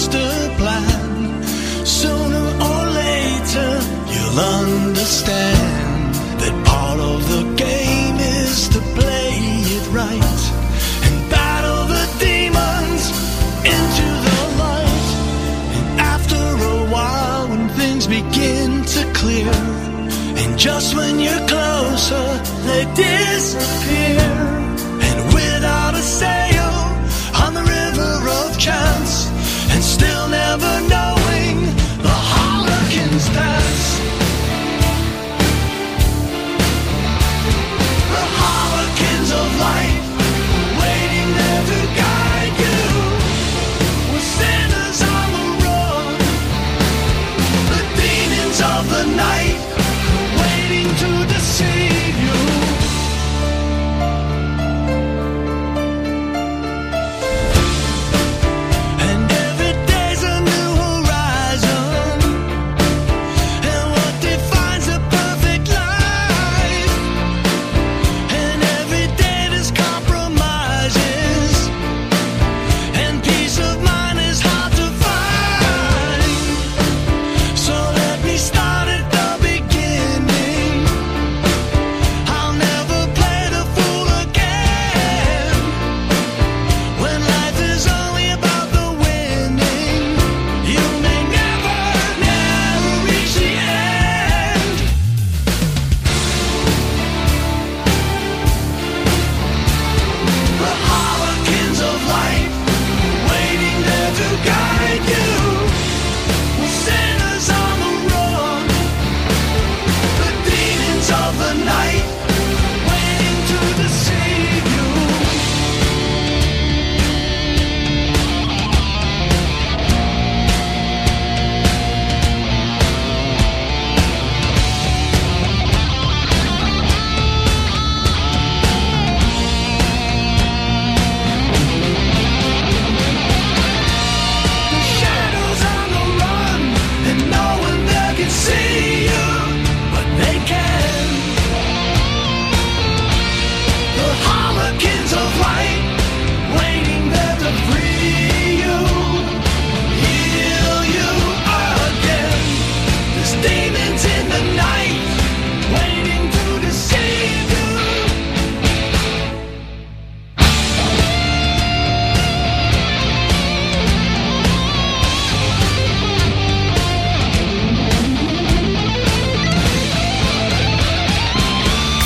master plan. Sooner or later, you'll understand that part of the game is to play it right and battle the demons into the light. And after a while, when things begin to clear, and just when you're closer, they disappear.